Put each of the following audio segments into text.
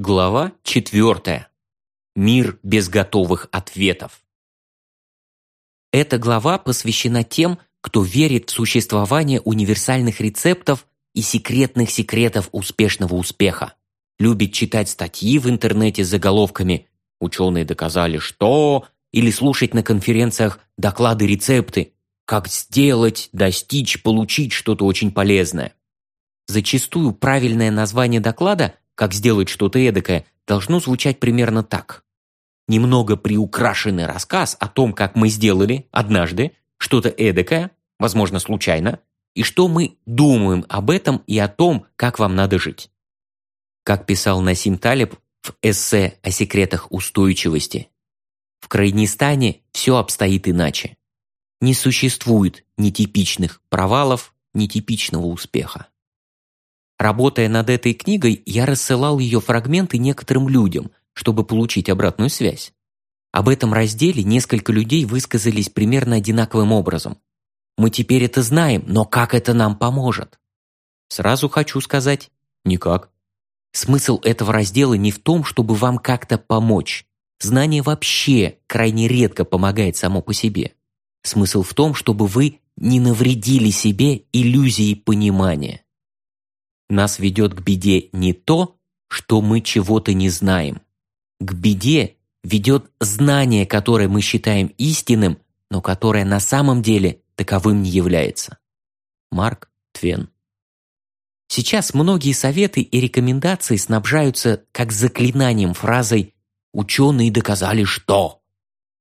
Глава 4. Мир без готовых ответов. Эта глава посвящена тем, кто верит в существование универсальных рецептов и секретных секретов успешного успеха. Любит читать статьи в интернете с заголовками «Ученые доказали, что…» или слушать на конференциях доклады-рецепты «Как сделать, достичь, получить что-то очень полезное». Зачастую правильное название доклада «Как сделать что-то эдакое» должно звучать примерно так. Немного приукрашенный рассказ о том, как мы сделали однажды что-то эдакое, возможно, случайно, и что мы думаем об этом и о том, как вам надо жить. Как писал Насим Талиб в эссе о секретах устойчивости, в Крайнистане все обстоит иначе. Не существует нетипичных провалов, нетипичного успеха. Работая над этой книгой, я рассылал ее фрагменты некоторым людям, чтобы получить обратную связь. Об этом разделе несколько людей высказались примерно одинаковым образом. Мы теперь это знаем, но как это нам поможет? Сразу хочу сказать – никак. Смысл этого раздела не в том, чтобы вам как-то помочь. Знание вообще крайне редко помогает само по себе. Смысл в том, чтобы вы не навредили себе иллюзией понимания. Нас ведет к беде не то, что мы чего-то не знаем. К беде ведет знание, которое мы считаем истинным, но которое на самом деле таковым не является. Марк Твен Сейчас многие советы и рекомендации снабжаются как заклинанием фразой «ученые доказали что».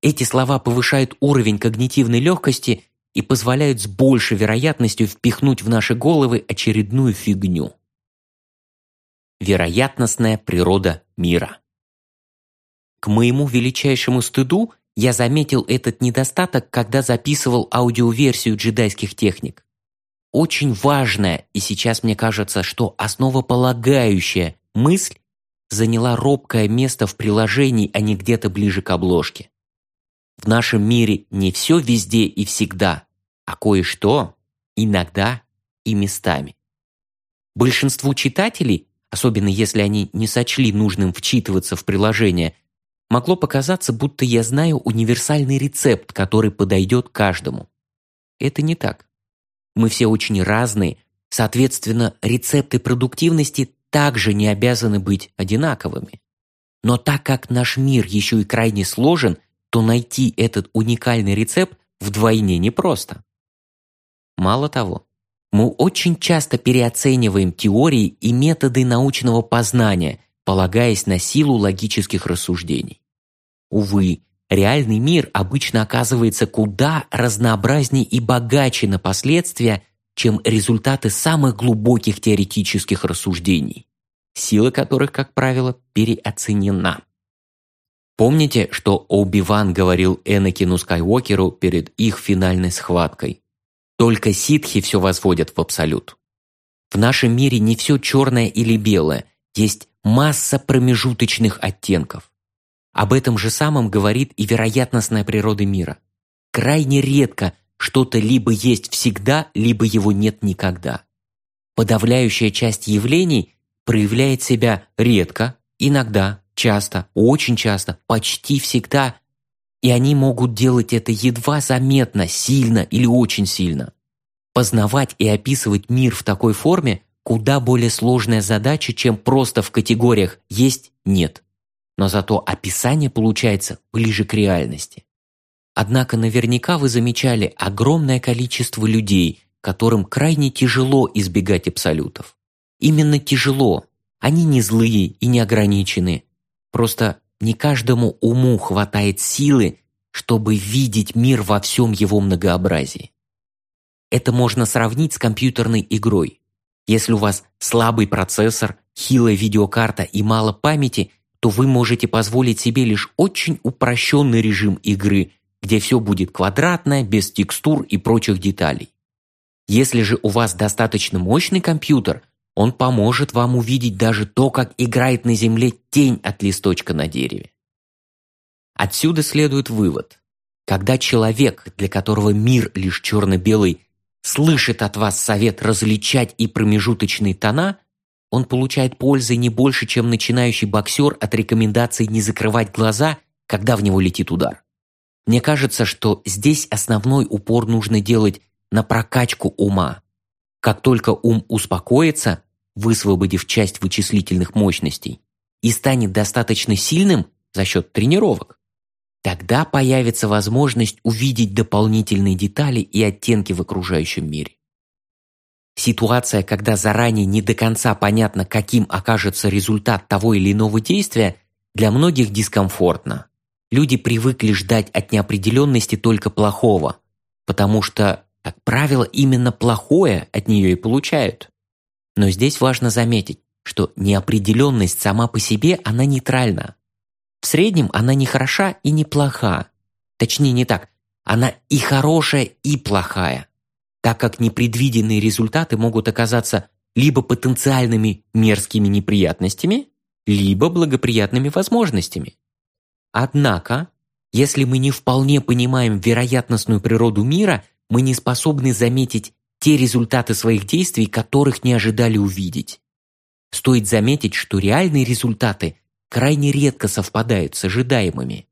Эти слова повышают уровень когнитивной легкости и позволяют с большей вероятностью впихнуть в наши головы очередную фигню. Вероятностная природа мира. К моему величайшему стыду я заметил этот недостаток, когда записывал аудиоверсию джедайских техник. Очень важная, и сейчас мне кажется, что основополагающая мысль заняла робкое место в приложении, а не где-то ближе к обложке. В нашем мире не все везде и всегда, а кое-что иногда и местами. Большинству читателей, особенно если они не сочли нужным вчитываться в приложение, могло показаться, будто я знаю универсальный рецепт, который подойдет каждому. Это не так. Мы все очень разные, соответственно, рецепты продуктивности также не обязаны быть одинаковыми. Но так как наш мир еще и крайне сложен, то найти этот уникальный рецепт вдвойне непросто. Мало того, мы очень часто переоцениваем теории и методы научного познания, полагаясь на силу логических рассуждений. Увы, реальный мир обычно оказывается куда разнообразнее и богаче на последствия, чем результаты самых глубоких теоретических рассуждений, сила которых, как правило, переоценена. Помните, что Оби-Ван говорил Энакину Скайуокеру перед их финальной схваткой? Только ситхи все возводят в абсолют. В нашем мире не все черное или белое, есть масса промежуточных оттенков. Об этом же самом говорит и вероятностная природа мира. Крайне редко что-то либо есть всегда, либо его нет никогда. Подавляющая часть явлений проявляет себя редко, иногда, часто, очень часто, почти всегда, и они могут делать это едва заметно, сильно или очень сильно. Познавать и описывать мир в такой форме куда более сложная задача, чем просто в категориях «есть», «нет» но зато описание получается ближе к реальности. Однако наверняка вы замечали огромное количество людей, которым крайне тяжело избегать абсолютов. Именно тяжело. Они не злые и не ограничены. Просто не каждому уму хватает силы, чтобы видеть мир во всем его многообразии. Это можно сравнить с компьютерной игрой. Если у вас слабый процессор, хилая видеокарта и мало памяти, то вы можете позволить себе лишь очень упрощенный режим игры, где все будет квадратное, без текстур и прочих деталей. Если же у вас достаточно мощный компьютер, он поможет вам увидеть даже то, как играет на Земле тень от листочка на дереве. Отсюда следует вывод. Когда человек, для которого мир лишь черно-белый, слышит от вас совет различать и промежуточные тона, он получает пользы не больше, чем начинающий боксер от рекомендации не закрывать глаза, когда в него летит удар. Мне кажется, что здесь основной упор нужно делать на прокачку ума. Как только ум успокоится, высвободив часть вычислительных мощностей, и станет достаточно сильным за счет тренировок, тогда появится возможность увидеть дополнительные детали и оттенки в окружающем мире. Ситуация, когда заранее не до конца понятно, каким окажется результат того или иного действия, для многих дискомфортна. Люди привыкли ждать от неопределенности только плохого, потому что, как правило, именно плохое от нее и получают. Но здесь важно заметить, что неопределенность сама по себе, она нейтральна. В среднем она не хороша и не плоха. Точнее, не так. Она и хорошая, и плохая так как непредвиденные результаты могут оказаться либо потенциальными мерзкими неприятностями, либо благоприятными возможностями. Однако, если мы не вполне понимаем вероятностную природу мира, мы не способны заметить те результаты своих действий, которых не ожидали увидеть. Стоит заметить, что реальные результаты крайне редко совпадают с ожидаемыми.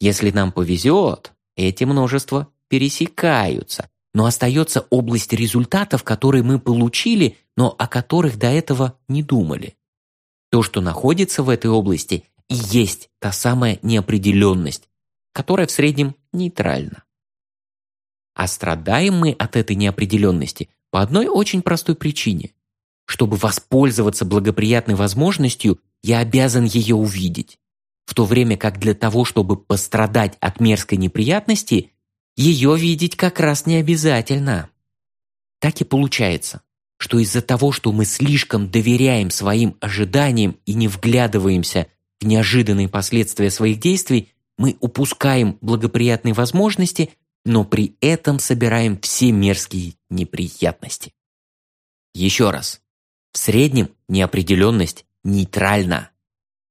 Если нам повезет, эти множества пересекаются, но остается область результатов, которые мы получили, но о которых до этого не думали. То, что находится в этой области, и есть та самая неопределенность, которая в среднем нейтральна. А страдаем мы от этой неопределенности по одной очень простой причине. Чтобы воспользоваться благоприятной возможностью, я обязан ее увидеть. В то время как для того, чтобы пострадать от мерзкой неприятности, ее видеть как раз не обязательно. Так и получается, что из-за того, что мы слишком доверяем своим ожиданиям и не вглядываемся в неожиданные последствия своих действий, мы упускаем благоприятные возможности, но при этом собираем все мерзкие неприятности. Еще раз. В среднем неопределенность нейтральна.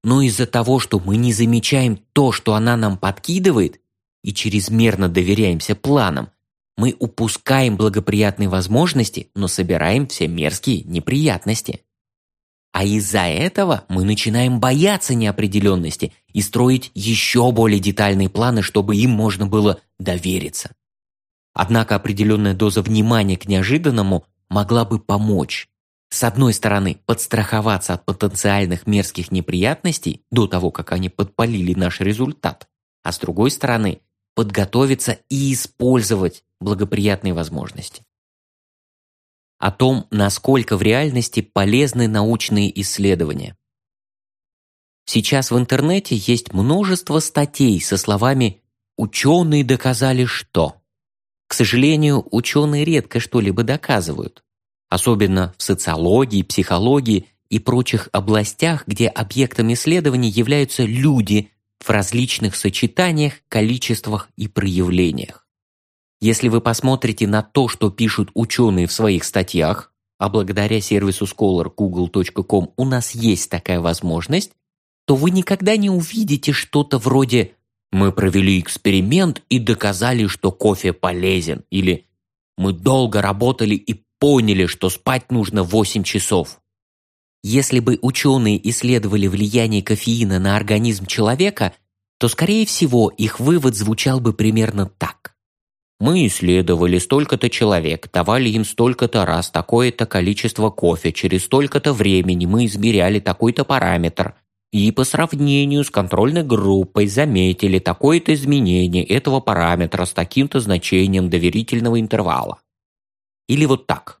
Но из-за того, что мы не замечаем то, что она нам подкидывает, и чрезмерно доверяемся планам, мы упускаем благоприятные возможности, но собираем все мерзкие неприятности. А из-за этого мы начинаем бояться неопределенности и строить еще более детальные планы, чтобы им можно было довериться. Однако определенная доза внимания к неожиданному могла бы помочь. С одной стороны, подстраховаться от потенциальных мерзких неприятностей до того, как они подпалили наш результат, а с другой стороны, подготовиться и использовать благоприятные возможности. О том, насколько в реальности полезны научные исследования. Сейчас в интернете есть множество статей со словами «ученые доказали что?». К сожалению, ученые редко что-либо доказывают, особенно в социологии, психологии и прочих областях, где объектом исследований являются люди, в различных сочетаниях, количествах и проявлениях. Если вы посмотрите на то, что пишут ученые в своих статьях, а благодаря сервису Scholar google.com у нас есть такая возможность, то вы никогда не увидите что-то вроде «Мы провели эксперимент и доказали, что кофе полезен» или «Мы долго работали и поняли, что спать нужно 8 часов». Если бы ученые исследовали влияние кофеина на организм человека, то, скорее всего, их вывод звучал бы примерно так. Мы исследовали столько-то человек, давали им столько-то раз такое-то количество кофе, через столько-то времени мы измеряли такой-то параметр, и по сравнению с контрольной группой заметили такое-то изменение этого параметра с таким-то значением доверительного интервала. Или вот так.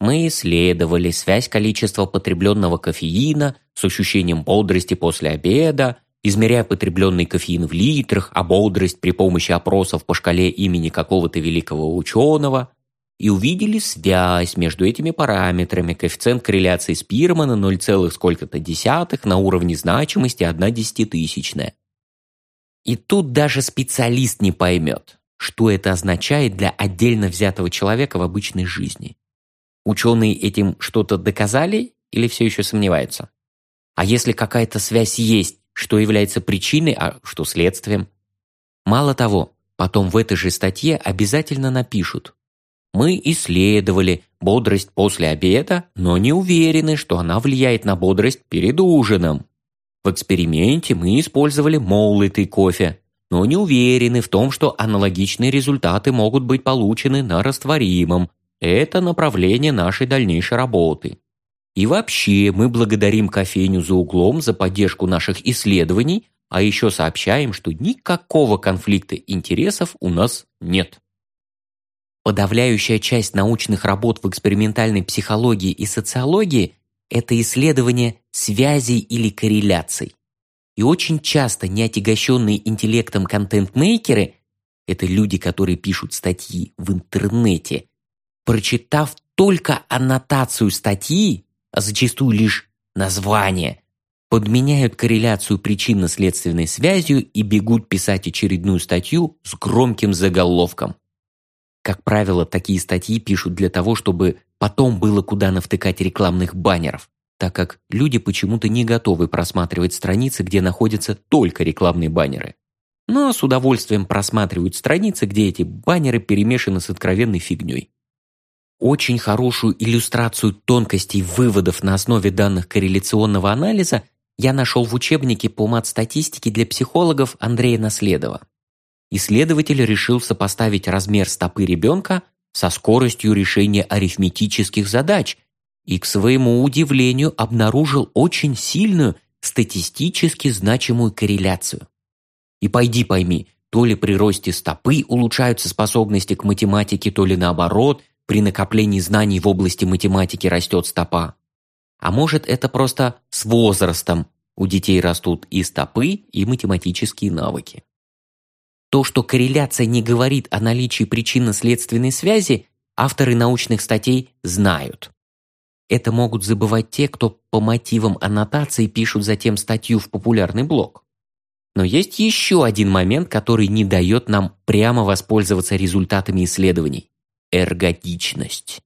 Мы исследовали связь количества потребленного кофеина с ощущением бодрости после обеда, измеряя потребленный кофеин в литрах, а бодрость при помощи опросов по шкале имени какого-то великого ученого, и увидели связь между этими параметрами, коэффициент корреляции Спирмана 0, сколько-то десятых на уровне значимости 1 десятитысячная. И тут даже специалист не поймет, что это означает для отдельно взятого человека в обычной жизни. Ученые этим что-то доказали или все еще сомневаются? А если какая-то связь есть, что является причиной, а что следствием? Мало того, потом в этой же статье обязательно напишут. Мы исследовали бодрость после обеда, но не уверены, что она влияет на бодрость перед ужином. В эксперименте мы использовали молотый кофе, но не уверены в том, что аналогичные результаты могут быть получены на растворимом. Это направление нашей дальнейшей работы. И вообще, мы благодарим кофейню за углом за поддержку наших исследований, а еще сообщаем, что никакого конфликта интересов у нас нет. Подавляющая часть научных работ в экспериментальной психологии и социологии – это исследование связей или корреляций. И очень часто неотягощенные интеллектом контент-мейкеры – это люди, которые пишут статьи в интернете, прочитав только аннотацию статьи, а зачастую лишь название, подменяют корреляцию причинно-следственной связью и бегут писать очередную статью с громким заголовком. Как правило, такие статьи пишут для того, чтобы потом было куда навтыкать рекламных баннеров, так как люди почему-то не готовы просматривать страницы, где находятся только рекламные баннеры. Но с удовольствием просматривают страницы, где эти баннеры перемешаны с откровенной фигней. Очень хорошую иллюстрацию тонкостей выводов на основе данных корреляционного анализа я нашел в учебнике по мат-статистике для психологов Андрея Наследова. Исследователь решил сопоставить размер стопы ребенка со скоростью решения арифметических задач и, к своему удивлению, обнаружил очень сильную статистически значимую корреляцию. И пойди пойми, то ли при росте стопы улучшаются способности к математике, то ли наоборот, при накоплении знаний в области математики растет стопа. А может, это просто с возрастом у детей растут и стопы, и математические навыки. То, что корреляция не говорит о наличии причинно-следственной связи, авторы научных статей знают. Это могут забывать те, кто по мотивам аннотации пишут затем статью в популярный блог. Но есть еще один момент, который не дает нам прямо воспользоваться результатами исследований эрготичность,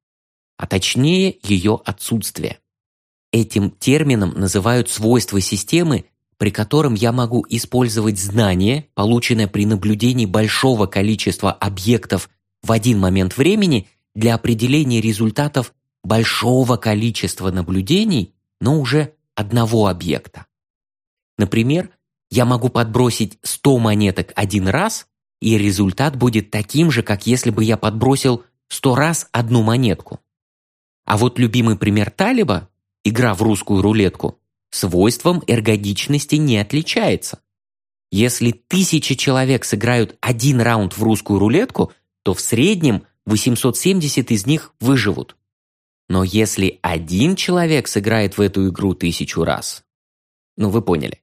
а точнее ее отсутствие. Этим термином называют свойства системы, при котором я могу использовать знание, полученное при наблюдении большого количества объектов в один момент времени для определения результатов большого количества наблюдений, но уже одного объекта. Например, я могу подбросить 100 монеток один раз, и результат будет таким же, как если бы я подбросил сто раз одну монетку. А вот любимый пример Талиба, игра в русскую рулетку, свойством эргодичности не отличается. Если тысячи человек сыграют один раунд в русскую рулетку, то в среднем 870 из них выживут. Но если один человек сыграет в эту игру тысячу раз, ну вы поняли.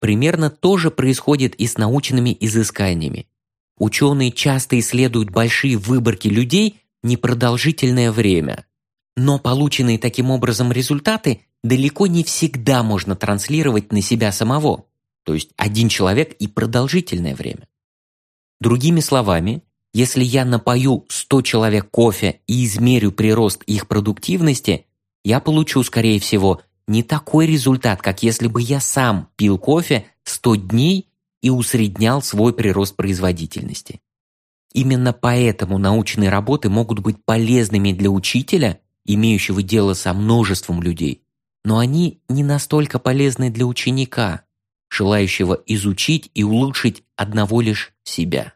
Примерно то же происходит и с научными изысканиями. Ученые часто исследуют большие выборки людей непродолжительное время. Но полученные таким образом результаты далеко не всегда можно транслировать на себя самого, то есть один человек и продолжительное время. Другими словами, если я напою 100 человек кофе и измерю прирост их продуктивности, я получу, скорее всего, не такой результат, как если бы я сам пил кофе 100 дней и усреднял свой прирост производительности. Именно поэтому научные работы могут быть полезными для учителя, имеющего дело со множеством людей, но они не настолько полезны для ученика, желающего изучить и улучшить одного лишь себя.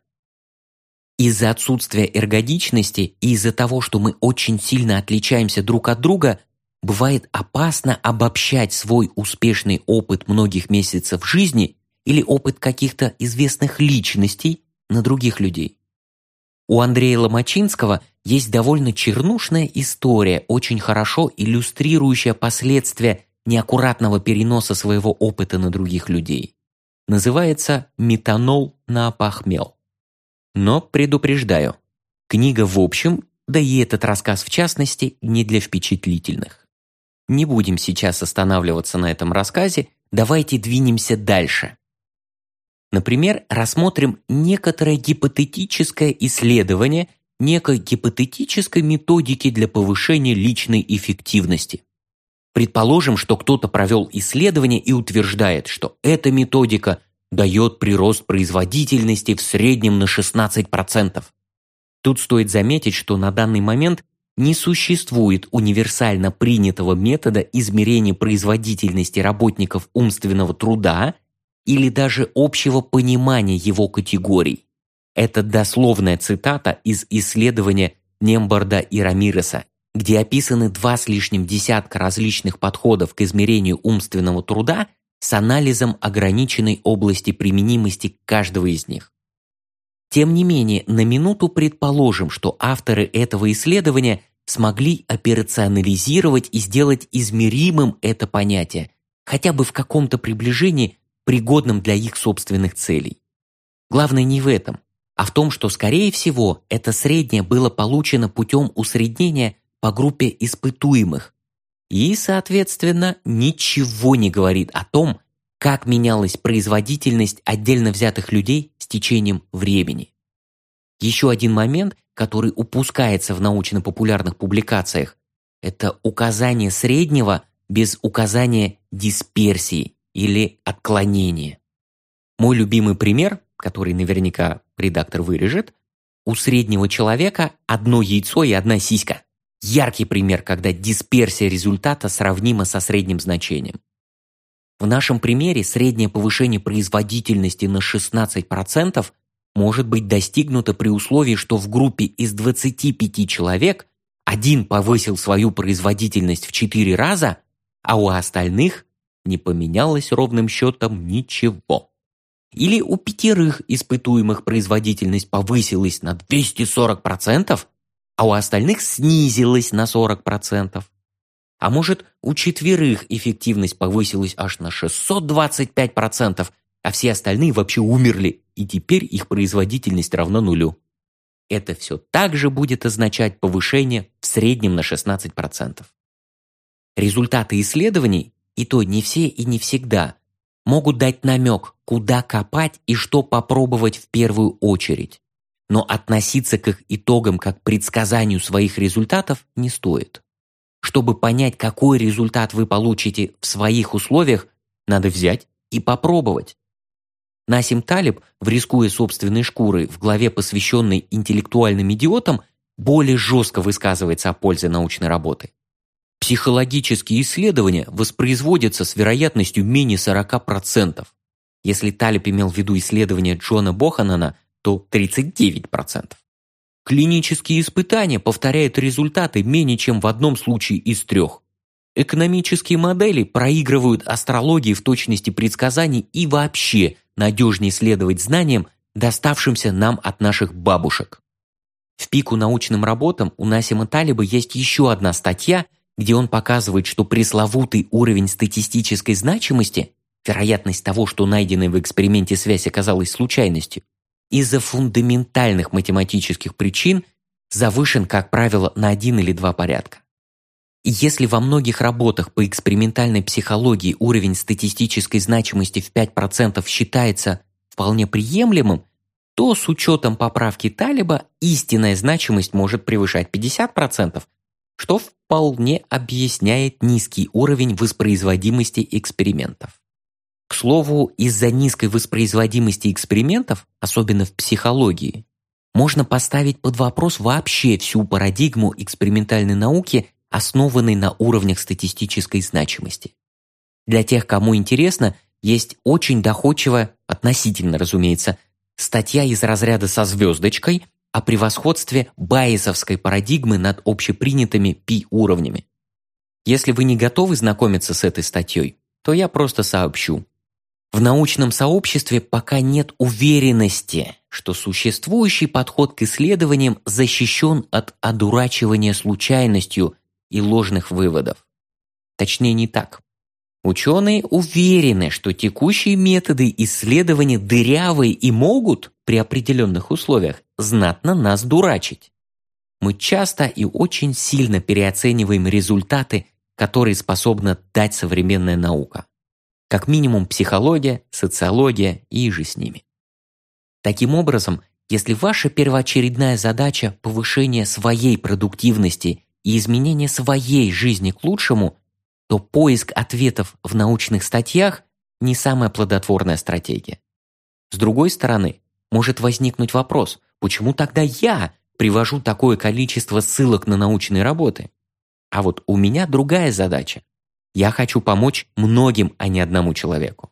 Из-за отсутствия эргодичности и из-за того, что мы очень сильно отличаемся друг от друга, бывает опасно обобщать свой успешный опыт многих месяцев жизни или опыт каких-то известных личностей на других людей. У Андрея Ломачинского есть довольно чернушная история, очень хорошо иллюстрирующая последствия неаккуратного переноса своего опыта на других людей. Называется «Метанол на опахмел». Но предупреждаю, книга в общем, да и этот рассказ в частности, не для впечатлительных. Не будем сейчас останавливаться на этом рассказе, давайте двинемся дальше. Например, рассмотрим некоторое гипотетическое исследование некой гипотетической методики для повышения личной эффективности. Предположим, что кто-то провел исследование и утверждает, что эта методика дает прирост производительности в среднем на 16%. Тут стоит заметить, что на данный момент не существует универсально принятого метода измерения производительности работников умственного труда или даже общего понимания его категорий. Это дословная цитата из исследования Немборда и Рамиреса, где описаны два с лишним десятка различных подходов к измерению умственного труда с анализом ограниченной области применимости каждого из них. Тем не менее, на минуту предположим, что авторы этого исследования смогли операционализировать и сделать измеримым это понятие, хотя бы в каком-то приближении, пригодном для их собственных целей. Главное не в этом, а в том, что, скорее всего, это среднее было получено путем усреднения по группе испытуемых и, соответственно, ничего не говорит о том, как менялась производительность отдельно взятых людей с течением времени. Еще один момент, который упускается в научно-популярных публикациях, это указание среднего без указания дисперсии или отклонения. Мой любимый пример, который наверняка редактор вырежет, у среднего человека одно яйцо и одна сиська. Яркий пример, когда дисперсия результата сравнима со средним значением. В нашем примере среднее повышение производительности на 16% может быть достигнуто при условии, что в группе из 25 человек один повысил свою производительность в 4 раза, а у остальных не поменялось ровным счетом ничего. Или у пятерых испытуемых производительность повысилась на 240%, а у остальных снизилась на 40%. А может, у четверых эффективность повысилась аж на 625%, а все остальные вообще умерли, и теперь их производительность равна нулю. Это все также будет означать повышение в среднем на 16%. Результаты исследований, и то не все и не всегда, могут дать намек, куда копать и что попробовать в первую очередь. Но относиться к их итогам как к предсказанию своих результатов не стоит. Чтобы понять, какой результат вы получите в своих условиях, надо взять и попробовать. Насим Талиб, в «Рискуя собственной шкурой» в главе, посвященной интеллектуальным идиотам, более жестко высказывается о пользе научной работы. Психологические исследования воспроизводятся с вероятностью менее 40%. Если Талиб имел в виду исследования Джона Боханана, то 39%. Клинические испытания повторяют результаты менее чем в одном случае из трех. Экономические модели проигрывают астрологии в точности предсказаний и вообще надежнее следовать знаниям, доставшимся нам от наших бабушек. В пику научным работам у Насима Талиба есть еще одна статья, где он показывает, что пресловутый уровень статистической значимости, вероятность того, что найденная в эксперименте связь оказалась случайностью, из-за фундаментальных математических причин завышен, как правило, на один или два порядка. Если во многих работах по экспериментальной психологии уровень статистической значимости в 5% считается вполне приемлемым, то с учетом поправки Талиба истинная значимость может превышать 50%, что вполне объясняет низкий уровень воспроизводимости экспериментов. К слову, из-за низкой воспроизводимости экспериментов, особенно в психологии, можно поставить под вопрос вообще всю парадигму экспериментальной науки, основанной на уровнях статистической значимости. Для тех, кому интересно, есть очень доходчивая, относительно, разумеется, статья из разряда со звездочкой о превосходстве байесовской парадигмы над общепринятыми пи-уровнями. Если вы не готовы знакомиться с этой статьей, то я просто сообщу. В научном сообществе пока нет уверенности, что существующий подход к исследованиям защищен от одурачивания случайностью и ложных выводов. Точнее, не так. Ученые уверены, что текущие методы исследования дырявые и могут, при определенных условиях, знатно нас дурачить. Мы часто и очень сильно переоцениваем результаты, которые способна дать современная наука. Как минимум психология, социология и же с ними. Таким образом, если ваша первоочередная задача – повышение своей продуктивности и изменение своей жизни к лучшему, то поиск ответов в научных статьях – не самая плодотворная стратегия. С другой стороны, может возникнуть вопрос, почему тогда я, привожу такое количество ссылок на научные работы. А вот у меня другая задача. Я хочу помочь многим, а не одному человеку.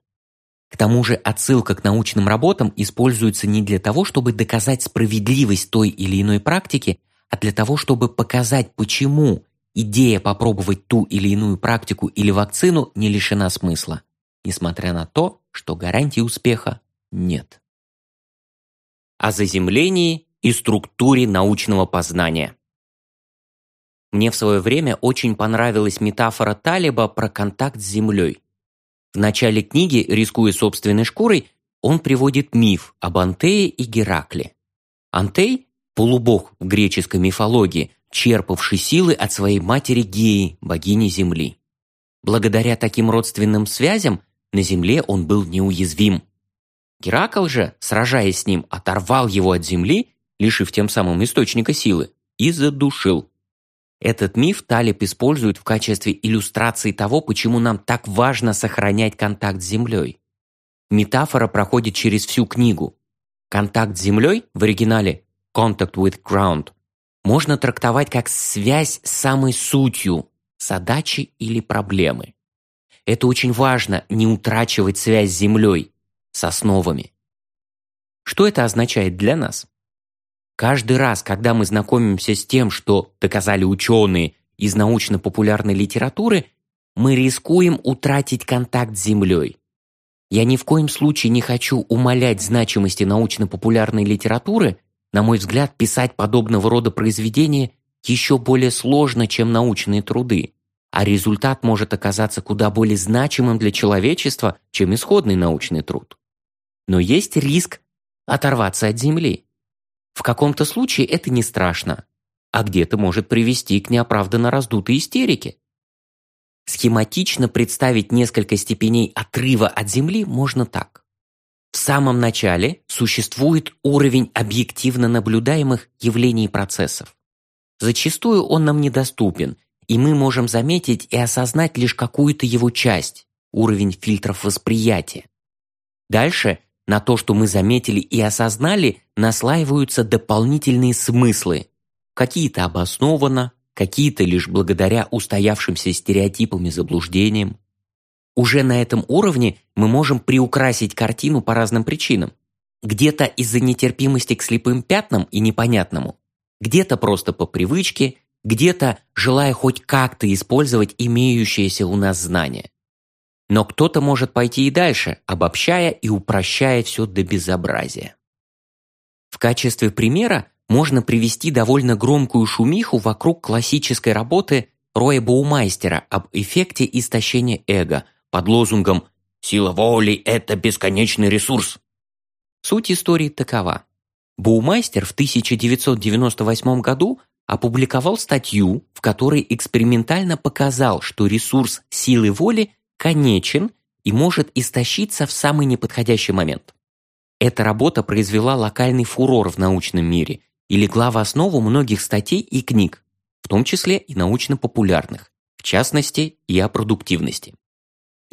К тому же отсылка к научным работам используется не для того, чтобы доказать справедливость той или иной практики, а для того, чтобы показать, почему идея попробовать ту или иную практику или вакцину не лишена смысла, несмотря на то, что гарантии успеха нет. О заземлении и структуре научного познания. Мне в свое время очень понравилась метафора Талиба про контакт с Землей. В начале книги, рискуя собственной шкурой, он приводит миф об Антее и Геракле. Антей – полубог в греческой мифологии, черпавший силы от своей матери Геи, богини Земли. Благодаря таким родственным связям на Земле он был неуязвим. Геракл же, сражаясь с ним, оторвал его от Земли, лишив тем самым источника силы, и задушил. Этот миф Талиб использует в качестве иллюстрации того, почему нам так важно сохранять контакт с Землей. Метафора проходит через всю книгу. Контакт с Землей в оригинале «contact with ground» можно трактовать как связь с самой сутью задачи или проблемы. Это очень важно, не утрачивать связь с Землей, с основами. Что это означает для нас? Каждый раз, когда мы знакомимся с тем, что доказали ученые из научно-популярной литературы, мы рискуем утратить контакт с Землей. Я ни в коем случае не хочу умалять значимости научно-популярной литературы, на мой взгляд, писать подобного рода произведения еще более сложно, чем научные труды, а результат может оказаться куда более значимым для человечества, чем исходный научный труд. Но есть риск оторваться от Земли. В каком-то случае это не страшно, а где-то может привести к неоправданно раздутой истерике. Схематично представить несколько степеней отрыва от Земли можно так. В самом начале существует уровень объективно наблюдаемых явлений и процессов. Зачастую он нам недоступен, и мы можем заметить и осознать лишь какую-то его часть, уровень фильтров восприятия. Дальше на то, что мы заметили и осознали, наслаиваются дополнительные смыслы. Какие-то обоснованно, какие-то лишь благодаря устоявшимся стереотипам и заблуждениям. Уже на этом уровне мы можем приукрасить картину по разным причинам. Где-то из-за нетерпимости к слепым пятнам и непонятному, где-то просто по привычке, где-то желая хоть как-то использовать имеющиеся у нас знания. Но кто-то может пойти и дальше, обобщая и упрощая все до безобразия. В качестве примера можно привести довольно громкую шумиху вокруг классической работы Роя Боумайстера об эффекте истощения эго под лозунгом «Сила воли – это бесконечный ресурс». Суть истории такова. Боумайстер в 1998 году опубликовал статью, в которой экспериментально показал, что ресурс силы воли конечен и может истощиться в самый неподходящий момент. Эта работа произвела локальный фурор в научном мире и легла в основу многих статей и книг, в том числе и научно-популярных, в частности и о продуктивности.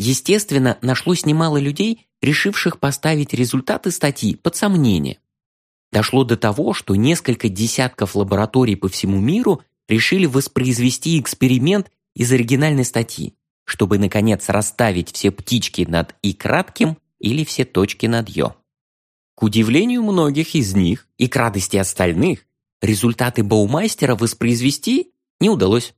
Естественно, нашлось немало людей, решивших поставить результаты статьи под сомнение. Дошло до того, что несколько десятков лабораторий по всему миру решили воспроизвести эксперимент из оригинальной статьи чтобы, наконец, расставить все птички над «и» кратким или все точки над «ё». К удивлению многих из них и к радости остальных, результаты Баумайстера воспроизвести не удалось.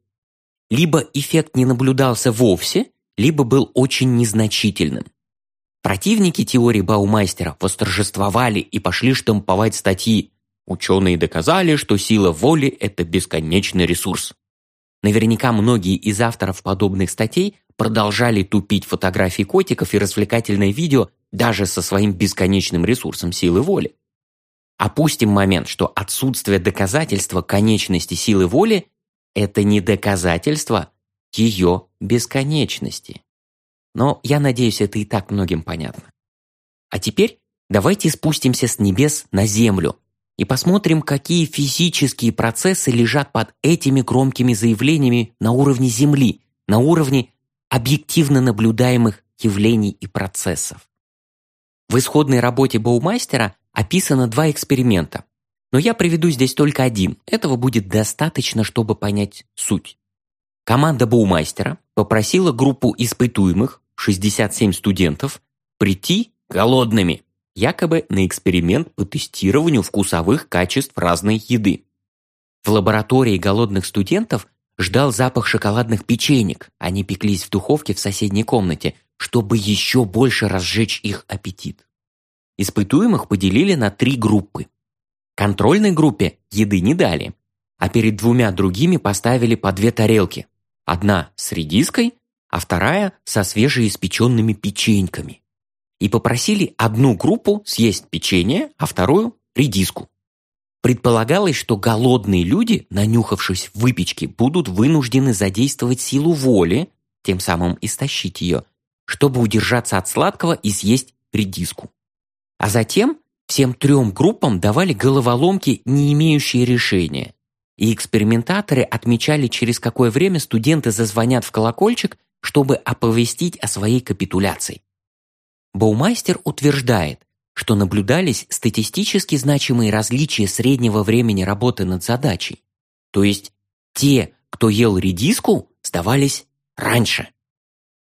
Либо эффект не наблюдался вовсе, либо был очень незначительным. Противники теории Баумайстера восторжествовали и пошли штамповать статьи. Ученые доказали, что сила воли – это бесконечный ресурс. Наверняка многие из авторов подобных статей продолжали тупить фотографии котиков и развлекательное видео даже со своим бесконечным ресурсом силы воли. Опустим момент, что отсутствие доказательства конечности силы воли – это не доказательство ее бесконечности. Но я надеюсь, это и так многим понятно. А теперь давайте спустимся с небес на землю и посмотрим, какие физические процессы лежат под этими громкими заявлениями на уровне Земли, на уровне объективно наблюдаемых явлений и процессов. В исходной работе Боумастера описано два эксперимента. Но я приведу здесь только один. Этого будет достаточно, чтобы понять суть. Команда Боумайстера попросила группу испытуемых, 67 студентов, прийти голодными, якобы на эксперимент по тестированию вкусовых качеств разной еды. В лаборатории голодных студентов ждал запах шоколадных печенек. Они пеклись в духовке в соседней комнате, чтобы еще больше разжечь их аппетит. Испытуемых поделили на три группы. Контрольной группе еды не дали, а перед двумя другими поставили по две тарелки. Одна с редиской, а вторая со свежеиспеченными печеньками. И попросили одну группу съесть печенье, а вторую – редиску. Предполагалось, что голодные люди, нанюхавшись в выпечке, будут вынуждены задействовать силу воли, тем самым истощить ее, чтобы удержаться от сладкого и съесть редиску. А затем всем трем группам давали головоломки, не имеющие решения. И экспериментаторы отмечали, через какое время студенты зазвонят в колокольчик, чтобы оповестить о своей капитуляции. Боумайстер утверждает, что наблюдались статистически значимые различия среднего времени работы над задачей. То есть те, кто ел редиску, сдавались раньше.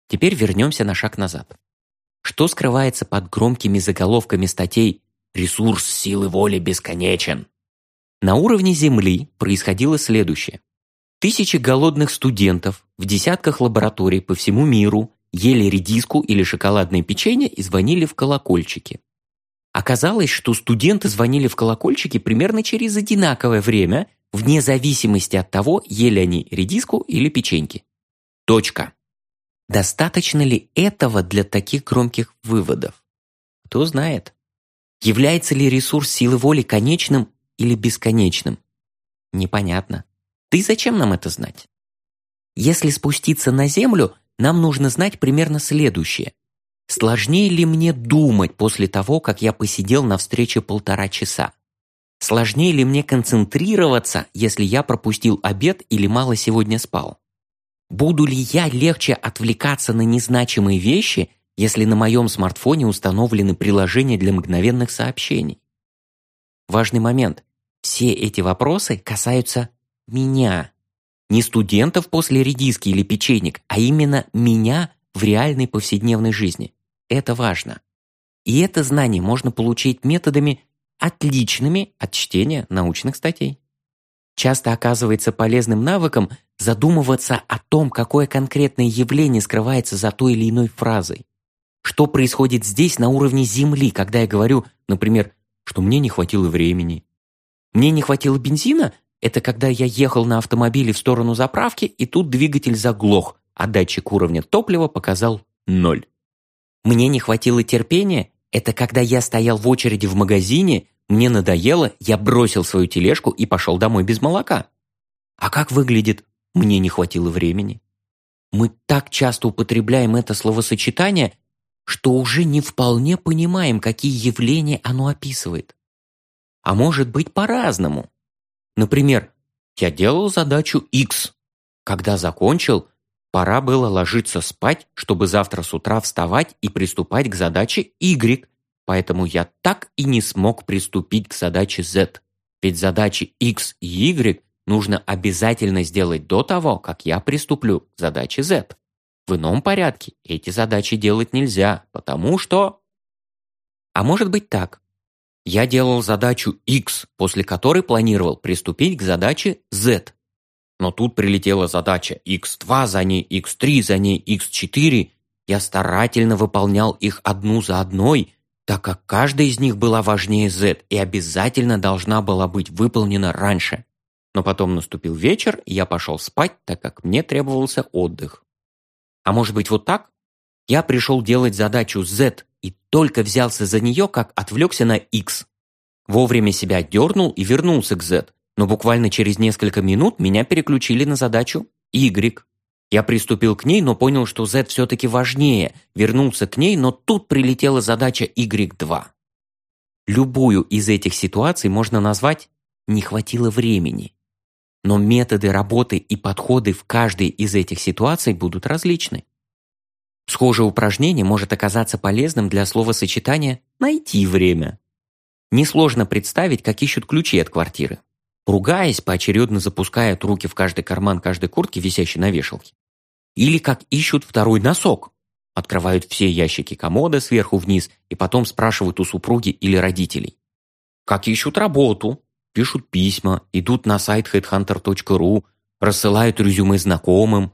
Теперь вернемся на шаг назад. Что скрывается под громкими заголовками статей «Ресурс силы воли бесконечен»? На уровне Земли происходило следующее. Тысячи голодных студентов в десятках лабораторий по всему миру ели редиску или шоколадное печенье и звонили в колокольчики. Оказалось, что студенты звонили в колокольчики примерно через одинаковое время, вне зависимости от того, ели они редиску или печеньки. Точка. Достаточно ли этого для таких громких выводов? Кто знает. Является ли ресурс силы воли конечным или бесконечным? Непонятно. И зачем нам это знать? Если спуститься на Землю, нам нужно знать примерно следующее. Сложнее ли мне думать после того, как я посидел на встрече полтора часа? Сложнее ли мне концентрироваться, если я пропустил обед или мало сегодня спал? Буду ли я легче отвлекаться на незначимые вещи, если на моем смартфоне установлены приложения для мгновенных сообщений? Важный момент. Все эти вопросы касаются меня. Не студентов после редиски или печенек, а именно меня в реальной повседневной жизни. Это важно. И это знание можно получить методами, отличными от чтения научных статей. Часто оказывается полезным навыком задумываться о том, какое конкретное явление скрывается за той или иной фразой. Что происходит здесь на уровне Земли, когда я говорю, например, что мне не хватило времени. Мне не хватило бензина – это когда я ехал на автомобиле в сторону заправки, и тут двигатель заглох, а датчик уровня топлива показал ноль. Мне не хватило терпения – это когда я стоял в очереди в магазине, мне надоело, я бросил свою тележку и пошел домой без молока. А как выглядит «мне не хватило времени»? Мы так часто употребляем это словосочетание, что уже не вполне понимаем, какие явления оно описывает. А может быть по-разному. Например, я делал задачу X. Когда закончил, пора было ложиться спать, чтобы завтра с утра вставать и приступать к задаче Y, Поэтому я так и не смог приступить к задаче Z. Ведь задачи X и Y нужно обязательно сделать до того, как я приступлю к задаче Z. В ином порядке эти задачи делать нельзя, потому что... А может быть так. Я делал задачу X, после которой планировал приступить к задаче Z. Но тут прилетела задача X2 за ней, X3 за ней, X4. Я старательно выполнял их одну за одной, так как каждая из них была важнее Z и обязательно должна была быть выполнена раньше. Но потом наступил вечер, и я пошел спать, так как мне требовался отдых. А может быть вот так? Я пришел делать задачу Z и только взялся за нее, как отвлекся на X. Вовремя себя дернул и вернулся к Z, но буквально через несколько минут меня переключили на задачу Y. Я приступил к ней, но понял, что Z все-таки важнее, вернулся к ней, но тут прилетела задача Y2. Любую из этих ситуаций можно назвать «не хватило времени». Но методы работы и подходы в каждой из этих ситуаций будут различны. Схожее упражнение может оказаться полезным для словосочетания «найти время». Несложно представить, как ищут ключи от квартиры. Ругаясь, поочередно запускают руки в каждый карман каждой куртки, висящей на вешалке. Или как ищут второй носок. Открывают все ящики комода сверху вниз и потом спрашивают у супруги или родителей. Как ищут работу. Пишут письма, идут на сайт headhunter.ru, рассылают резюме знакомым.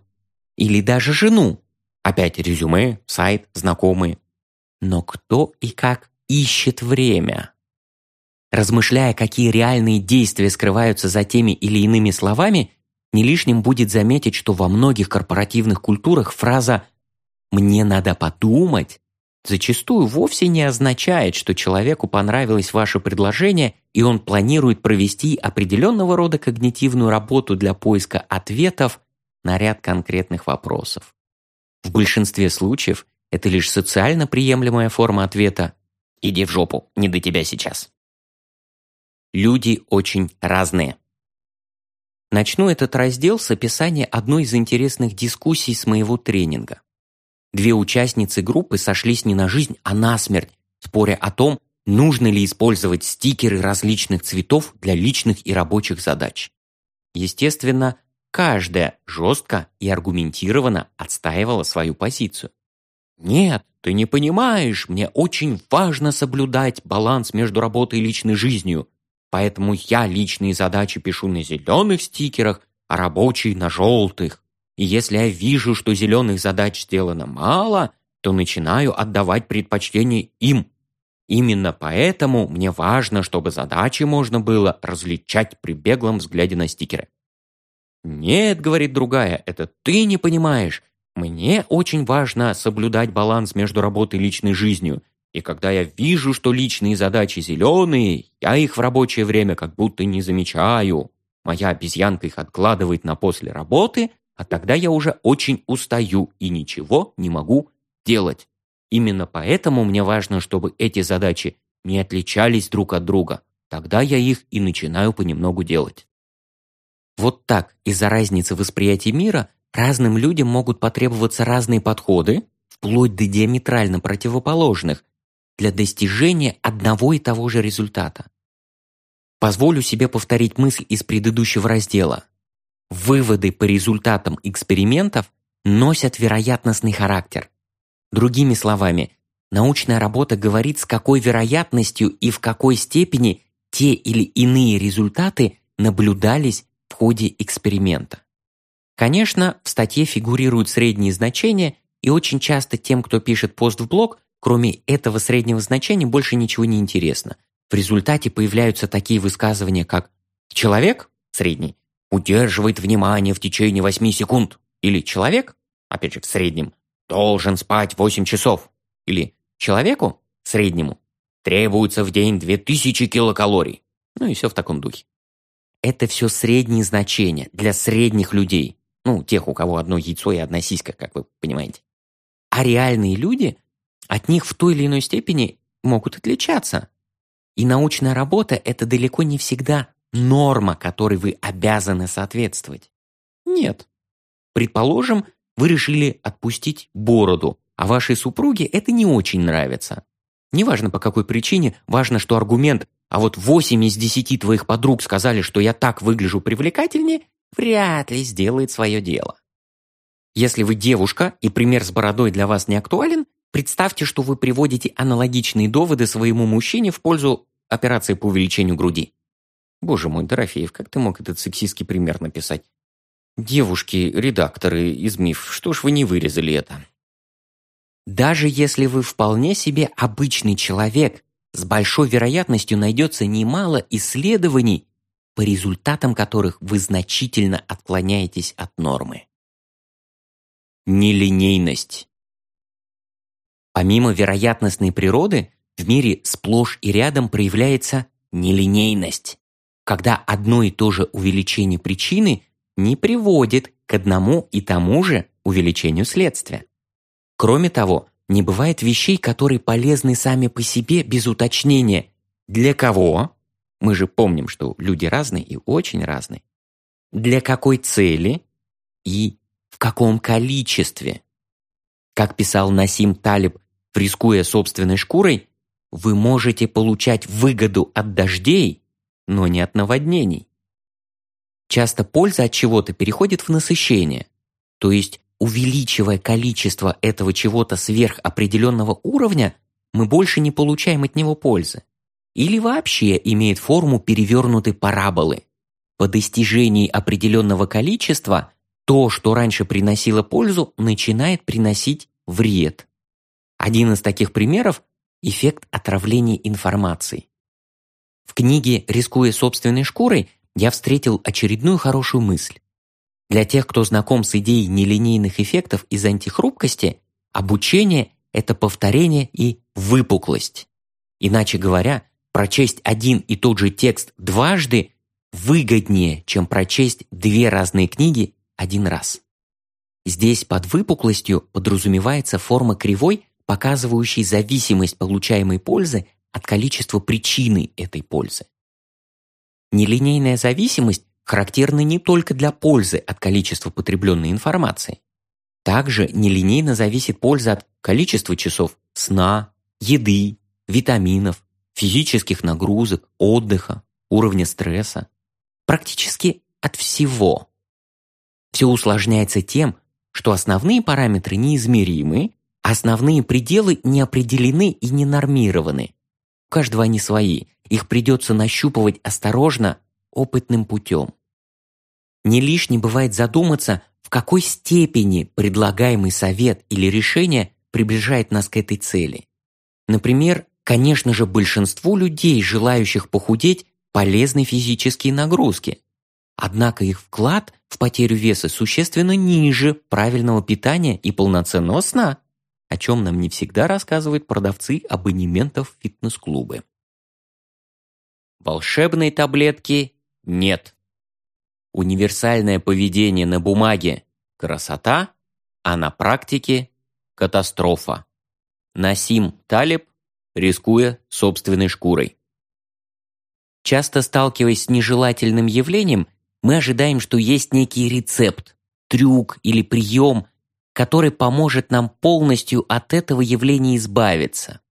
Или даже жену. Опять резюме, сайт, знакомые. Но кто и как ищет время? Размышляя, какие реальные действия скрываются за теми или иными словами, не лишним будет заметить, что во многих корпоративных культурах фраза «мне надо подумать» зачастую вовсе не означает, что человеку понравилось ваше предложение и он планирует провести определенного рода когнитивную работу для поиска ответов на ряд конкретных вопросов. В большинстве случаев это лишь социально приемлемая форма ответа «иди в жопу, не до тебя сейчас». Люди очень разные. Начну этот раздел с описания одной из интересных дискуссий с моего тренинга. Две участницы группы сошлись не на жизнь, а на смерть, споря о том, нужно ли использовать стикеры различных цветов для личных и рабочих задач. Естественно, каждая жестко и аргументированно отстаивала свою позицию. «Нет, ты не понимаешь, мне очень важно соблюдать баланс между работой и личной жизнью. Поэтому я личные задачи пишу на зеленых стикерах, а рабочие на желтых. И если я вижу, что зеленых задач сделано мало, то начинаю отдавать предпочтение им. Именно поэтому мне важно, чтобы задачи можно было различать при беглом взгляде на стикеры. «Нет», — говорит другая, — «это ты не понимаешь. Мне очень важно соблюдать баланс между работой и личной жизнью. И когда я вижу, что личные задачи зеленые, я их в рабочее время как будто не замечаю. Моя обезьянка их откладывает на после работы, а тогда я уже очень устаю и ничего не могу делать. Именно поэтому мне важно, чтобы эти задачи не отличались друг от друга. Тогда я их и начинаю понемногу делать. Вот так, из-за разницы восприятия мира, разным людям могут потребоваться разные подходы, вплоть до диаметрально противоположных, для достижения одного и того же результата. Позволю себе повторить мысль из предыдущего раздела. Выводы по результатам экспериментов носят вероятностный характер. Другими словами, научная работа говорит, с какой вероятностью и в какой степени те или иные результаты наблюдались в ходе эксперимента. Конечно, в статье фигурируют средние значения, и очень часто тем, кто пишет пост в блог, Кроме этого среднего значения больше ничего не интересно. В результате появляются такие высказывания, как «человек» средний удерживает внимание в течение 8 секунд, или «человек», опять же в среднем, должен спать 8 часов, или «человеку» среднему требуется в день 2000 килокалорий. Ну и все в таком духе. Это все средние значения для средних людей. Ну, тех, у кого одно яйцо и одна сиська, как вы понимаете. А реальные люди от них в той или иной степени могут отличаться. И научная работа – это далеко не всегда норма, которой вы обязаны соответствовать. Нет. Предположим, вы решили отпустить бороду, а вашей супруге это не очень нравится. Неважно по какой причине, важно, что аргумент «а вот 8 из 10 твоих подруг сказали, что я так выгляжу привлекательнее» вряд ли сделает свое дело. Если вы девушка и пример с бородой для вас не актуален, Представьте, что вы приводите аналогичные доводы своему мужчине в пользу операции по увеличению груди. Боже мой, Дорофеев, как ты мог этот сексистский пример написать? Девушки, редакторы из МИФ, что ж вы не вырезали это? Даже если вы вполне себе обычный человек, с большой вероятностью найдется немало исследований, по результатам которых вы значительно отклоняетесь от нормы. Нелинейность. Помимо вероятностной природы, в мире сплошь и рядом проявляется нелинейность, когда одно и то же увеличение причины не приводит к одному и тому же увеличению следствия. Кроме того, не бывает вещей, которые полезны сами по себе без уточнения «для кого?», мы же помним, что люди разные и очень разные, для какой цели и в каком количестве. Как писал Насим Талиб, рискуя собственной шкурой, вы можете получать выгоду от дождей, но не от наводнений. Часто польза от чего-то переходит в насыщение, то есть увеличивая количество этого чего-то сверх определенного уровня, мы больше не получаем от него пользы. Или вообще имеет форму перевернутой параболы. По достижении определенного количества то, что раньше приносило пользу, начинает приносить вред. Один из таких примеров – эффект отравления информацией. В книге «Рискуя собственной шкурой» я встретил очередную хорошую мысль. Для тех, кто знаком с идеей нелинейных эффектов из антихрупкости, обучение – это повторение и выпуклость. Иначе говоря, прочесть один и тот же текст дважды выгоднее, чем прочесть две разные книги один раз. Здесь под выпуклостью подразумевается форма кривой, показывающей зависимость получаемой пользы от количества причины этой пользы. Нелинейная зависимость характерна не только для пользы от количества потребленной информации. Также нелинейно зависит польза от количества часов сна, еды, витаминов, физических нагрузок, отдыха, уровня стресса. Практически от всего. Все усложняется тем, что основные параметры неизмеримы, а основные пределы не определены и не нормированы. У каждого они свои, их придется нащупывать осторожно, опытным путем. Не лишне бывает задуматься, в какой степени предлагаемый совет или решение приближает нас к этой цели. Например, конечно же, большинству людей, желающих похудеть, полезны физические нагрузки. Однако их вклад в потерю веса существенно ниже правильного питания и полноценного сна, о чем нам не всегда рассказывают продавцы абонементов в фитнес-клубы. Волшебной таблетки нет. Универсальное поведение на бумаге – красота, а на практике – катастрофа. Насим Талиб, рискуя собственной шкурой. Часто сталкиваясь с нежелательным явлением, мы ожидаем, что есть некий рецепт, трюк или прием, который поможет нам полностью от этого явления избавиться.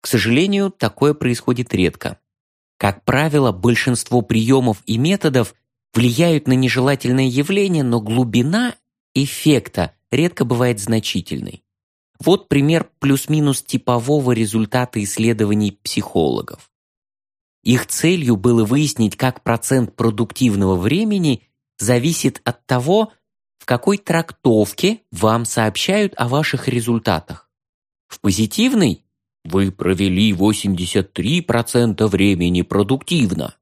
К сожалению, такое происходит редко. Как правило, большинство приемов и методов влияют на нежелательное явление, но глубина эффекта редко бывает значительной. Вот пример плюс-минус типового результата исследований психологов. Их целью было выяснить, как процент продуктивного времени зависит от того, в какой трактовке вам сообщают о ваших результатах. В позитивной вы провели 83% времени продуктивно.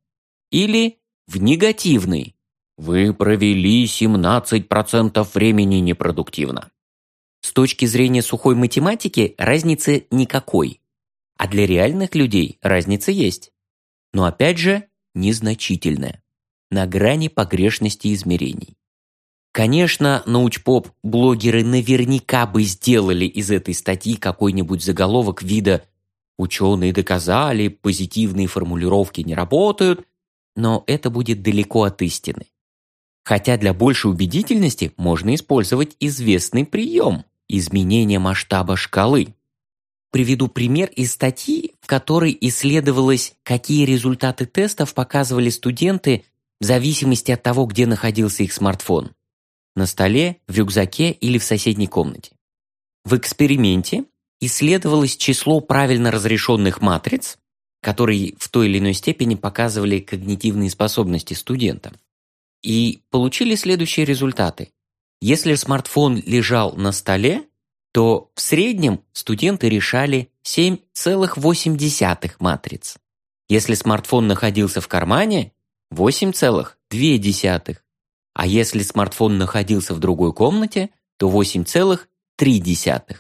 Или в негативный. Вы провели 17% времени непродуктивно. С точки зрения сухой математики разницы никакой. А для реальных людей разница есть. Но опять же, незначительная. На грани погрешности измерений. Конечно, научпоп-блогеры наверняка бы сделали из этой статьи какой-нибудь заголовок вида «Ученые доказали, позитивные формулировки не работают», но это будет далеко от истины. Хотя для большей убедительности можно использовать известный прием – изменение масштаба шкалы. Приведу пример из статьи, в которой исследовалось, какие результаты тестов показывали студенты в зависимости от того, где находился их смартфон на столе, в рюкзаке или в соседней комнате. В эксперименте исследовалось число правильно разрешенных матриц, которые в той или иной степени показывали когнитивные способности студента. И получили следующие результаты. Если смартфон лежал на столе, то в среднем студенты решали 7,8 матриц. Если смартфон находился в кармане – 8,2. А если смартфон находился в другой комнате, то 8,3.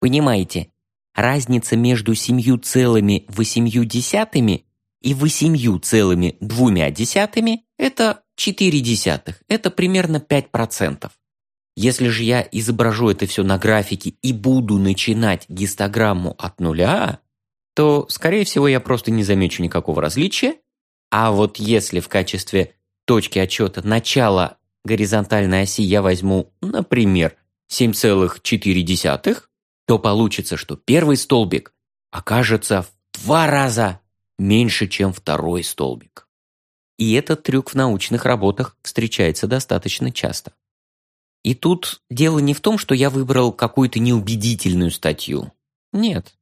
Понимаете, разница между 7,8 и 8,2 – это 4 десятых, это примерно 5%. Если же я изображу это все на графике и буду начинать гистограмму от нуля, то, скорее всего, я просто не замечу никакого различия, а вот если в качестве точки отчета начала горизонтальной оси я возьму, например, 7,4, то получится, что первый столбик окажется в два раза меньше, чем второй столбик. И этот трюк в научных работах встречается достаточно часто. И тут дело не в том, что я выбрал какую-то неубедительную статью. Нет.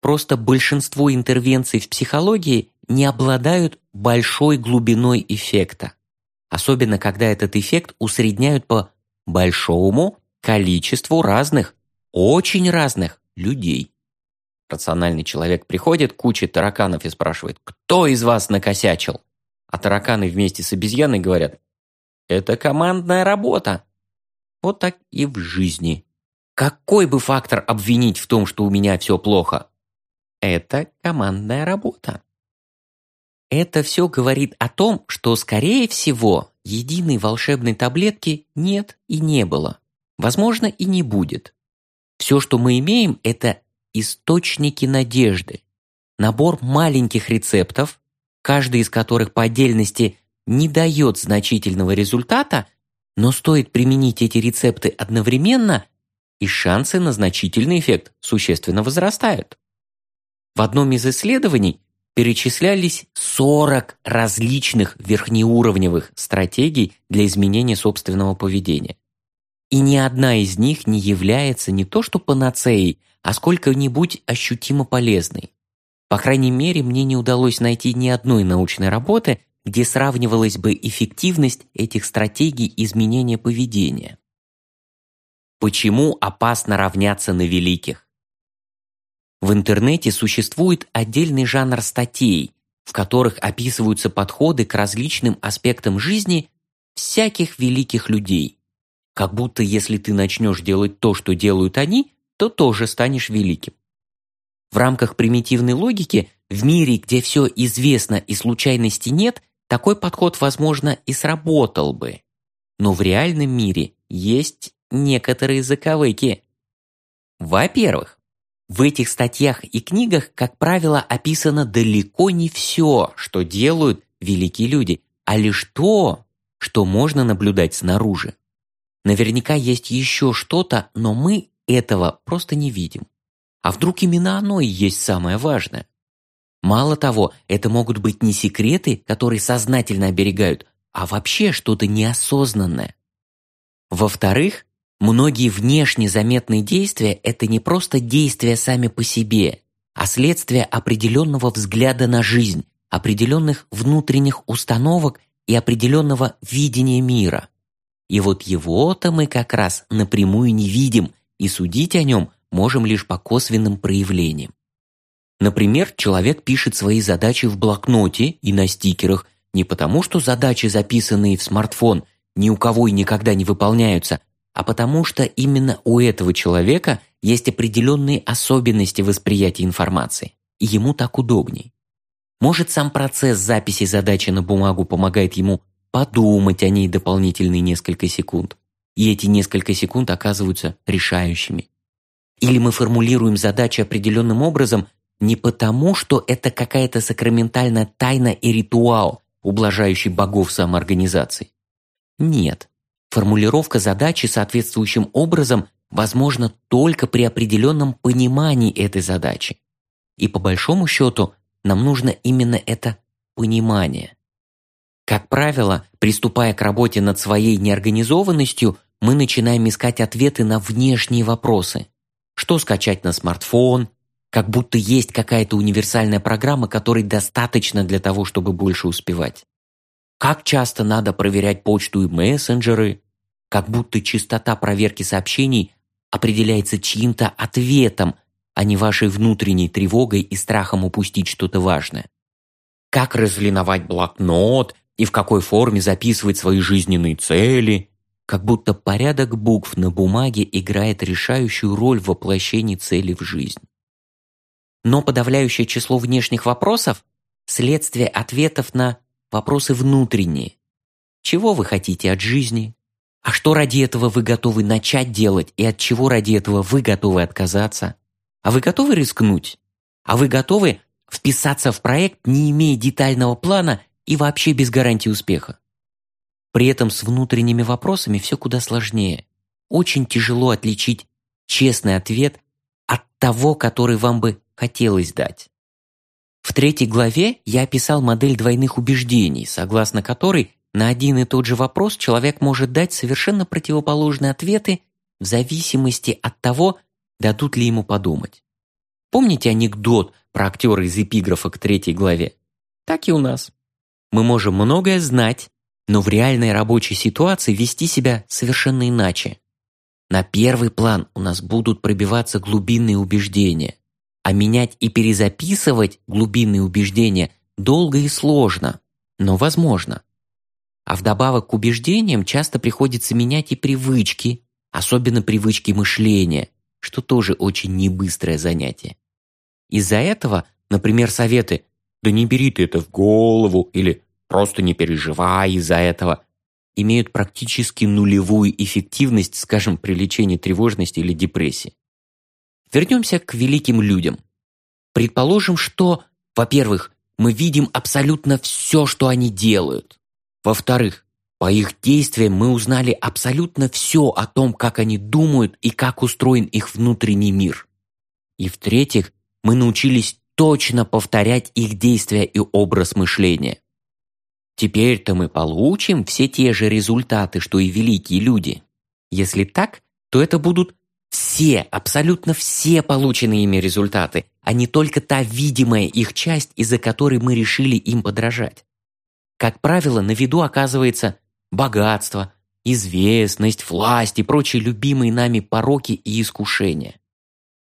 Просто большинство интервенций в психологии не обладают большой глубиной эффекта. Особенно, когда этот эффект усредняют по большому количеству разных, очень разных людей. Рациональный человек приходит к куче тараканов и спрашивает, кто из вас накосячил? А тараканы вместе с обезьяной говорят, это командная работа. Вот так и в жизни. Какой бы фактор обвинить в том, что у меня все плохо? Это командная работа. Это все говорит о том, что, скорее всего, единой волшебной таблетки нет и не было. Возможно, и не будет. Все, что мы имеем, это источники надежды. Набор маленьких рецептов, каждый из которых по отдельности не дает значительного результата, но стоит применить эти рецепты одновременно, и шансы на значительный эффект существенно возрастают. В одном из исследований перечислялись 40 различных верхнеуровневых стратегий для изменения собственного поведения. И ни одна из них не является не то что панацеей, а сколько-нибудь ощутимо полезной. По крайней мере, мне не удалось найти ни одной научной работы, где сравнивалась бы эффективность этих стратегий изменения поведения. Почему опасно равняться на великих? В интернете существует отдельный жанр статей, в которых описываются подходы к различным аспектам жизни всяких великих людей. Как будто если ты начнешь делать то, что делают они, то тоже станешь великим. В рамках примитивной логики, в мире, где все известно и случайности нет, такой подход, возможно, и сработал бы. Но в реальном мире есть некоторые заковыки. Во-первых, в этих статьях и книгах, как правило, описано далеко не все, что делают великие люди, а лишь то, что можно наблюдать снаружи. Наверняка есть еще что-то, но мы этого просто не видим. А вдруг именно оно и есть самое важное? Мало того, это могут быть не секреты, которые сознательно оберегают, а вообще что-то неосознанное. Во-вторых, многие внешне заметные действия – это не просто действия сами по себе, а следствие определенного взгляда на жизнь, определенных внутренних установок и определенного видения мира. И вот его-то мы как раз напрямую не видим и судить о нем можем лишь по косвенным проявлениям. Например, человек пишет свои задачи в блокноте и на стикерах не потому, что задачи, записанные в смартфон, ни у кого и никогда не выполняются, а потому что именно у этого человека есть определенные особенности восприятия информации, и ему так удобней. Может, сам процесс записи задачи на бумагу помогает ему подумать о ней дополнительные несколько секунд, и эти несколько секунд оказываются решающими. Или мы формулируем задачи определенным образом не потому, что это какая-то сакраментальная тайна и ритуал, ублажающий богов самоорганизации. Нет. Формулировка задачи соответствующим образом возможна только при определенном понимании этой задачи. И по большому счету нам нужно именно это понимание. Как правило, приступая к работе над своей неорганизованностью, мы начинаем искать ответы на внешние вопросы. Что скачать на смартфон, как будто есть какая-то универсальная программа, которой достаточно для того, чтобы больше успевать. Как часто надо проверять почту и мессенджеры, как будто частота проверки сообщений определяется чьим-то ответом, а не вашей внутренней тревогой и страхом упустить что-то важное. Как разлиновать блокнот и в какой форме записывать свои жизненные цели, как будто порядок букв на бумаге играет решающую роль в воплощении цели в жизнь. Но подавляющее число внешних вопросов – следствие ответов на вопросы внутренние. Чего вы хотите от жизни? А что ради этого вы готовы начать делать и от чего ради этого вы готовы отказаться? А вы готовы рискнуть? А вы готовы вписаться в проект, не имея детального плана и вообще без гарантии успеха? При этом с внутренними вопросами все куда сложнее. Очень тяжело отличить честный ответ от того, который вам бы хотелось дать. В третьей главе я описал модель двойных убеждений, согласно которой на один и тот же вопрос человек может дать совершенно противоположные ответы в зависимости от того, дадут ли ему подумать. Помните анекдот про актера из эпиграфа к третьей главе? Так и у нас. Мы можем многое знать, но в реальной рабочей ситуации вести себя совершенно иначе. На первый план у нас будут пробиваться глубинные убеждения, а менять и перезаписывать глубинные убеждения долго и сложно, но возможно. А вдобавок к убеждениям часто приходится менять и привычки, особенно привычки мышления, что тоже очень небыстрое занятие. Из-за этого, например, советы «да не бери ты это в голову» или «просто не переживай из-за этого» имеют практически нулевую эффективность, скажем, при лечении тревожности или депрессии. Вернемся к великим людям. Предположим, что, во-первых, мы видим абсолютно все, что они делают. Во-вторых, по их действиям мы узнали абсолютно все о том, как они думают и как устроен их внутренний мир. И в-третьих, мы научились точно повторять их действия и образ мышления. Теперь-то мы получим все те же результаты, что и великие люди. Если так, то это будут все, абсолютно все полученные ими результаты, а не только та видимая их часть, из-за которой мы решили им подражать. Как правило, на виду оказывается богатство, известность, власть и прочие любимые нами пороки и искушения.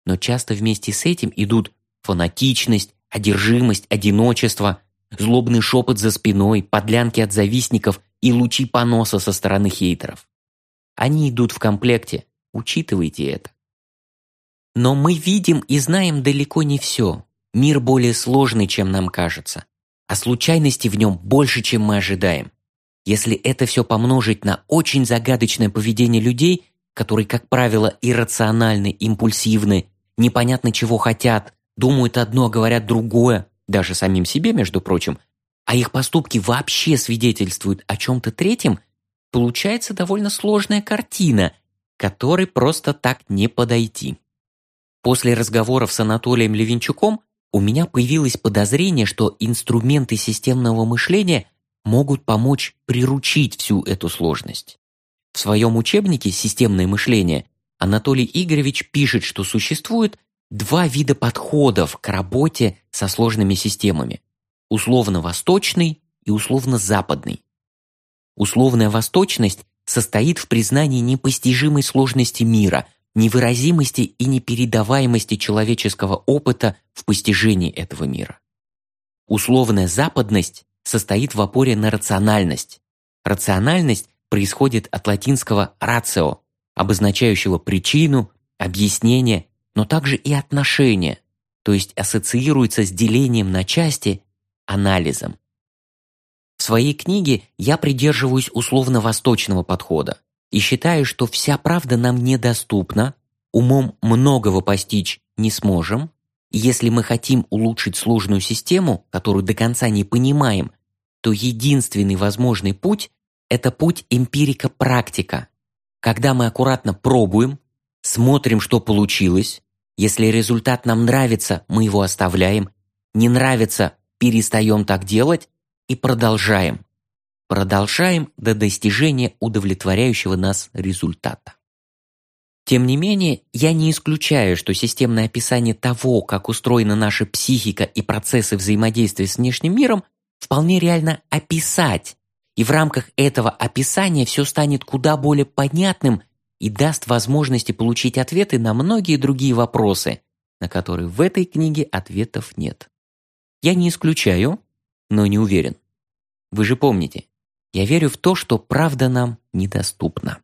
Но часто вместе с этим идут фанатичность, одержимость, одиночество, злобный шепот за спиной, подлянки от завистников и лучи поноса со стороны хейтеров. Они идут в комплекте, учитывайте это. Но мы видим и знаем далеко не все. Мир более сложный, чем нам кажется. А случайностей в нем больше, чем мы ожидаем. Если это все помножить на очень загадочное поведение людей, которые, как правило, иррациональны, импульсивны, непонятно чего хотят, думают одно, говорят другое, даже самим себе, между прочим, а их поступки вообще свидетельствуют о чем-то третьем, получается довольно сложная картина, которой просто так не подойти. После разговоров с Анатолием Левинчуком у меня появилось подозрение, что инструменты системного мышления могут помочь приручить всю эту сложность. В своем учебнике «Системное мышление» Анатолий Игоревич пишет, что существует два вида подходов к работе со сложными системами – условно-восточный и условно-западный. Условная восточность состоит в признании непостижимой сложности мира, невыразимости и непередаваемости человеческого опыта в постижении этого мира. Условная западность состоит в опоре на рациональность. Рациональность происходит от латинского «ratio», обозначающего причину, объяснение но также и отношения, то есть ассоциируется с делением на части, анализом. В своей книге я придерживаюсь условно-восточного подхода и считаю, что вся правда нам недоступна, умом многого постичь не сможем, если мы хотим улучшить сложную систему, которую до конца не понимаем, то единственный возможный путь – это путь эмпирика-практика, когда мы аккуратно пробуем, Смотрим, что получилось. Если результат нам нравится, мы его оставляем. Не нравится, перестаем так делать и продолжаем. Продолжаем до достижения удовлетворяющего нас результата. Тем не менее, я не исключаю, что системное описание того, как устроена наша психика и процессы взаимодействия с внешним миром, вполне реально описать, и в рамках этого описания все станет куда более понятным и даст возможности получить ответы на многие другие вопросы, на которые в этой книге ответов нет. Я не исключаю, но не уверен. Вы же помните, я верю в то, что правда нам недоступна.